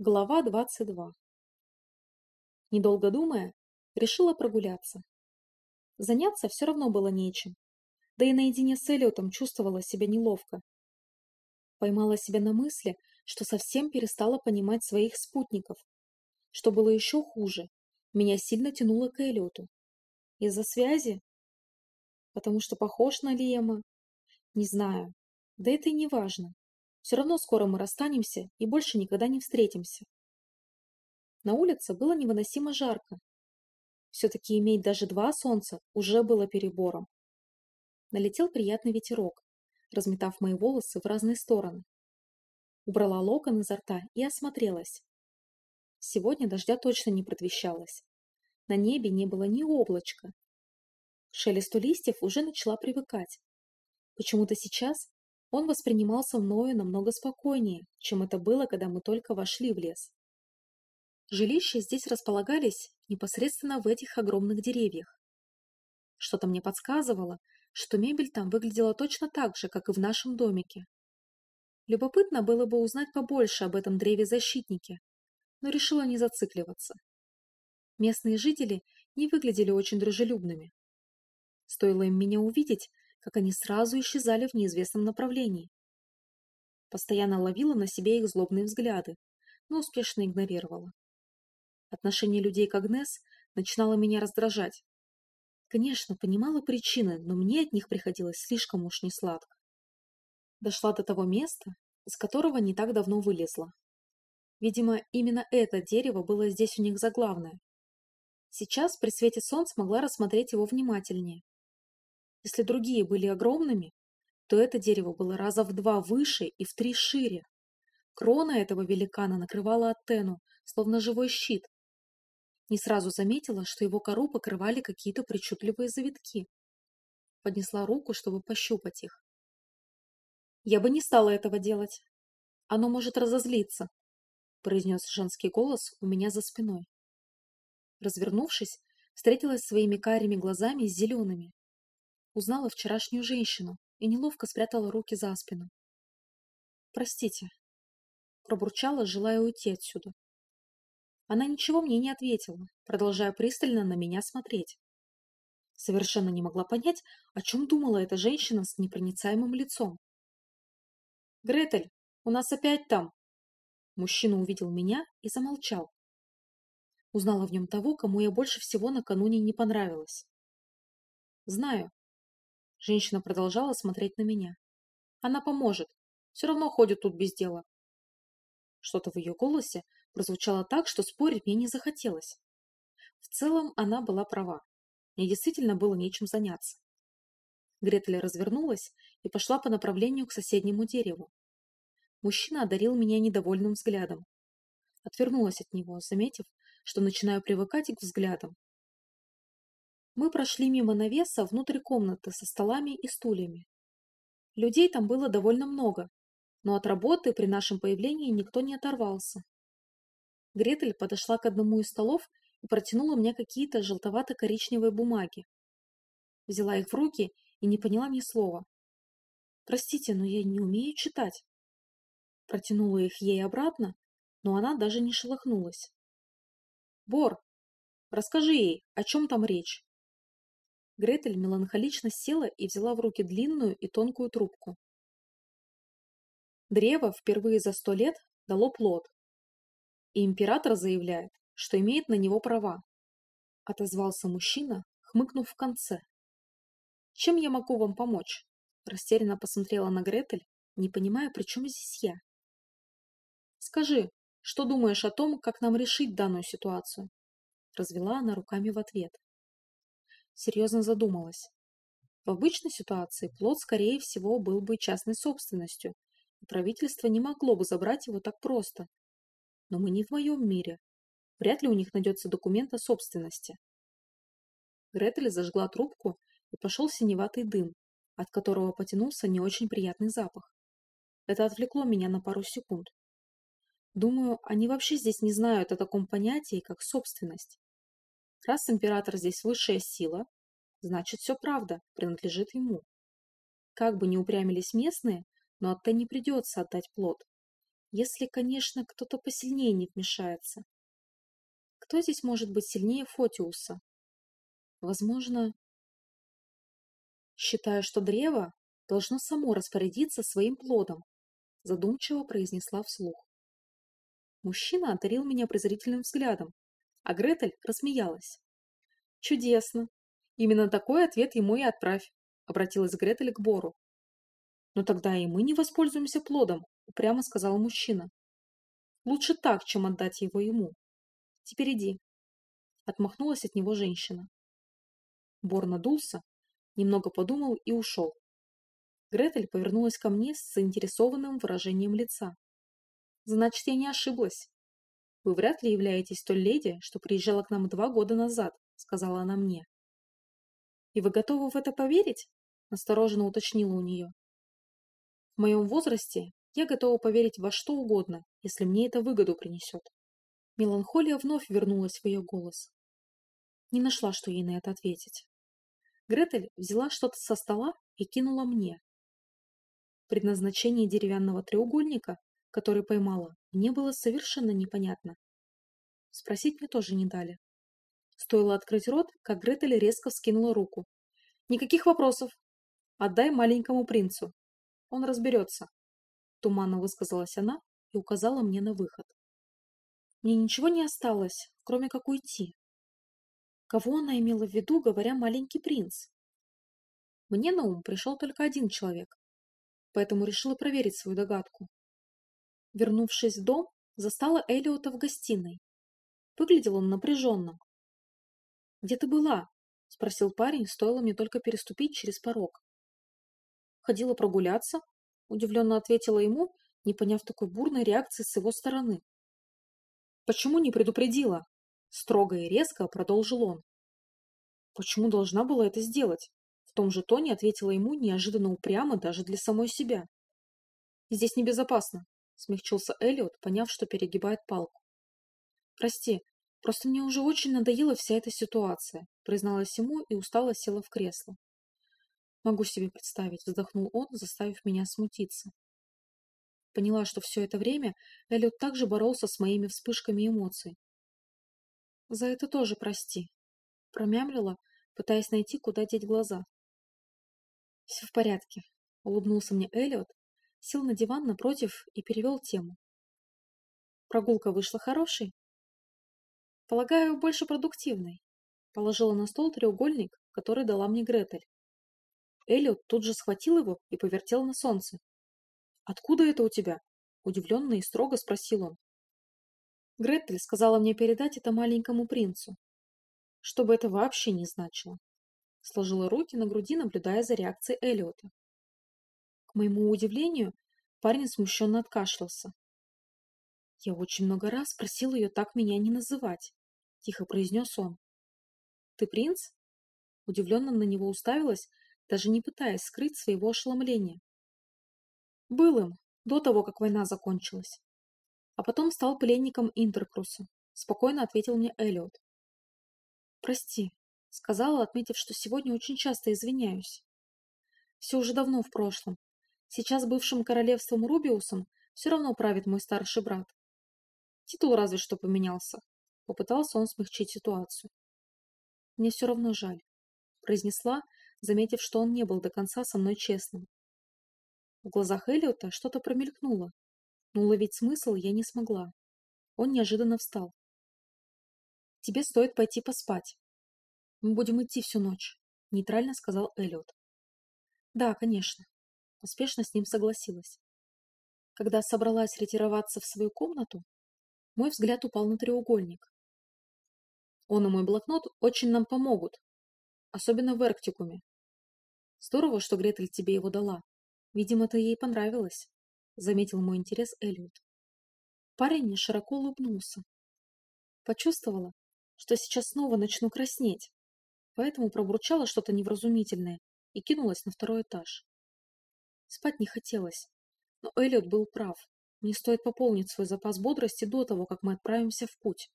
Глава 22 Недолго думая, решила прогуляться. Заняться все равно было нечем, да и наедине с Эллиотом чувствовала себя неловко. Поймала себя на мысли, что совсем перестала понимать своих спутников. Что было еще хуже, меня сильно тянуло к Эллиоту. Из-за связи? Потому что похож на Лиема? Не знаю. Да это и не важно. Все равно скоро мы расстанемся и больше никогда не встретимся. На улице было невыносимо жарко. Все-таки иметь даже два солнца уже было перебором. Налетел приятный ветерок, разметав мои волосы в разные стороны. Убрала локон изо рта и осмотрелась. Сегодня дождя точно не предвещалось. На небе не было ни облачка. К шелесту листьев уже начала привыкать. Почему-то сейчас он воспринимался мною намного спокойнее, чем это было, когда мы только вошли в лес. Жилища здесь располагались непосредственно в этих огромных деревьях. Что-то мне подсказывало, что мебель там выглядела точно так же, как и в нашем домике. Любопытно было бы узнать побольше об этом древе-защитнике, но решила не зацикливаться. Местные жители не выглядели очень дружелюбными. Стоило им меня увидеть, как они сразу исчезали в неизвестном направлении. Постоянно ловила на себе их злобные взгляды, но успешно игнорировала. Отношение людей к Агнес начинало меня раздражать. Конечно, понимала причины, но мне от них приходилось слишком уж несладко. Дошла до того места, из которого не так давно вылезла. Видимо, именно это дерево было здесь у них заглавное. Сейчас при свете солнца могла рассмотреть его внимательнее. Если другие были огромными, то это дерево было раза в два выше и в три шире. Крона этого великана накрывала антенну, словно живой щит. Не сразу заметила, что его кору покрывали какие-то причудливые завитки. Поднесла руку, чтобы пощупать их. «Я бы не стала этого делать. Оно может разозлиться», — произнес женский голос у меня за спиной. Развернувшись, встретилась своими карими глазами с зелеными. Узнала вчерашнюю женщину и неловко спрятала руки за спину. «Простите», — пробурчала, желая уйти отсюда. Она ничего мне не ответила, продолжая пристально на меня смотреть. Совершенно не могла понять, о чем думала эта женщина с непроницаемым лицом. «Гретель, у нас опять там!» Мужчина увидел меня и замолчал. Узнала в нем того, кому я больше всего накануне не понравилась. «Знаю», Женщина продолжала смотреть на меня. Она поможет. Все равно ходит тут без дела. Что-то в ее голосе прозвучало так, что спорить мне не захотелось. В целом она была права. Мне действительно было нечем заняться. Гретель развернулась и пошла по направлению к соседнему дереву. Мужчина одарил меня недовольным взглядом. Отвернулась от него, заметив, что начинаю привыкать к взглядам, мы прошли мимо навеса внутрь комнаты со столами и стульями. Людей там было довольно много, но от работы при нашем появлении никто не оторвался. Гретель подошла к одному из столов и протянула мне какие-то желтовато-коричневые бумаги. Взяла их в руки и не поняла ни слова. «Простите, но я не умею читать». Протянула их ей обратно, но она даже не шелохнулась. «Бор, расскажи ей, о чем там речь?» Гретель меланхолично села и взяла в руки длинную и тонкую трубку. Древо впервые за сто лет дало плод. И император заявляет, что имеет на него права. Отозвался мужчина, хмыкнув в конце. «Чем я могу вам помочь?» Растерянно посмотрела на Гретель, не понимая, при чем здесь я. «Скажи, что думаешь о том, как нам решить данную ситуацию?» Развела она руками в ответ серьезно задумалась. В обычной ситуации плод, скорее всего, был бы частной собственностью, и правительство не могло бы забрать его так просто. Но мы не в моем мире. Вряд ли у них найдется документ о собственности. Гретель зажгла трубку, и пошел синеватый дым, от которого потянулся не очень приятный запах. Это отвлекло меня на пару секунд. Думаю, они вообще здесь не знают о таком понятии, как собственность. Раз император здесь высшая сила, значит все правда, принадлежит ему. Как бы ни упрямились местные, но Атте не придется отдать плод. Если, конечно, кто-то посильнее не вмешается. Кто здесь может быть сильнее Фотиуса? Возможно, считаю, что древо должно само распорядиться своим плодом, задумчиво произнесла вслух. Мужчина одарил меня презрительным взглядом, а Гретель рассмеялась. «Чудесно! Именно такой ответ ему и отправь», — обратилась Гретель к Бору. «Но тогда и мы не воспользуемся плодом», — упрямо сказал мужчина. «Лучше так, чем отдать его ему. Теперь иди». Отмахнулась от него женщина. Бор надулся, немного подумал и ушел. Гретель повернулась ко мне с заинтересованным выражением лица. «Значит, я не ошиблась. Вы вряд ли являетесь той леди, что приезжала к нам два года назад», — сказала она мне. «И вы готовы в это поверить?» — настороженно уточнила у нее. «В моем возрасте я готова поверить во что угодно, если мне это выгоду принесет». Меланхолия вновь вернулась в ее голос. Не нашла, что ей на это ответить. Гретель взяла что-то со стола и кинула мне. Предназначение деревянного треугольника, который поймала, мне было совершенно непонятно. Спросить мне тоже не дали. Стоило открыть рот, как Гретель резко вскинула руку. «Никаких вопросов! Отдай маленькому принцу. Он разберется!» Туманно высказалась она и указала мне на выход. Мне ничего не осталось, кроме как уйти. Кого она имела в виду, говоря «маленький принц»? Мне на ум пришел только один человек, поэтому решила проверить свою догадку. Вернувшись в дом, застала Элиота в гостиной. Выглядел он напряженно. «Где ты была?» — спросил парень, стоило мне только переступить через порог. «Ходила прогуляться», — удивленно ответила ему, не поняв такой бурной реакции с его стороны. «Почему не предупредила?» Строго и резко продолжил он. Почему должна была это сделать? В том же тоне ответила ему неожиданно упрямо даже для самой себя. «Здесь небезопасно», — смягчился Элliot, поняв, что перегибает палку. «Прости, просто мне уже очень надоела вся эта ситуация», — призналась ему и устало села в кресло. «Могу себе представить», — вздохнул он, заставив меня смутиться. Поняла, что все это время Эллиот также боролся с моими вспышками эмоций, за это тоже прости. Промямлила, пытаясь найти, куда деть глаза. Все в порядке. Улыбнулся мне Эллиот, сел на диван напротив и перевел тему. Прогулка вышла хорошей? Полагаю, больше продуктивной. Положила на стол треугольник, который дала мне Гретель. Эллиот тут же схватил его и повертел на солнце. «Откуда это у тебя?» Удивленно и строго спросил он. Гретель сказала мне передать это маленькому принцу. Что бы это вообще не значило. Сложила руки на груди, наблюдая за реакцией Эллиота. Моему удивлению, парень смущенно откашлялся. «Я очень много раз просил ее так меня не называть», — тихо произнес он. «Ты принц?» Удивленно на него уставилась, даже не пытаясь скрыть своего ошеломления. «Был им, до того, как война закончилась а потом стал пленником Интеркруса, спокойно ответил мне Эллиот. Прости, сказала, отметив, что сегодня очень часто извиняюсь. Все уже давно в прошлом. Сейчас бывшим королевством Рубиусом все равно правит мой старший брат. Титул разве что поменялся. Попытался он смягчить ситуацию. Мне все равно жаль, произнесла, заметив, что он не был до конца со мной честным. В глазах Эллиота что-то промелькнуло, но уловить смысл я не смогла. Он неожиданно встал. «Тебе стоит пойти поспать. Мы будем идти всю ночь», — нейтрально сказал Эллиот. «Да, конечно», — поспешно с ним согласилась. Когда собралась ретироваться в свою комнату, мой взгляд упал на треугольник. Он и мой блокнот очень нам помогут, особенно в Эрктикуме. Здорово, что Гретель тебе его дала. Видимо, ты ей понравилось заметил мой интерес Эллиот. Парень широко улыбнулся. Почувствовала, что сейчас снова начну краснеть, поэтому пробурчала что-то невразумительное и кинулась на второй этаж. Спать не хотелось, но Эллиот был прав. Мне стоит пополнить свой запас бодрости до того, как мы отправимся в путь.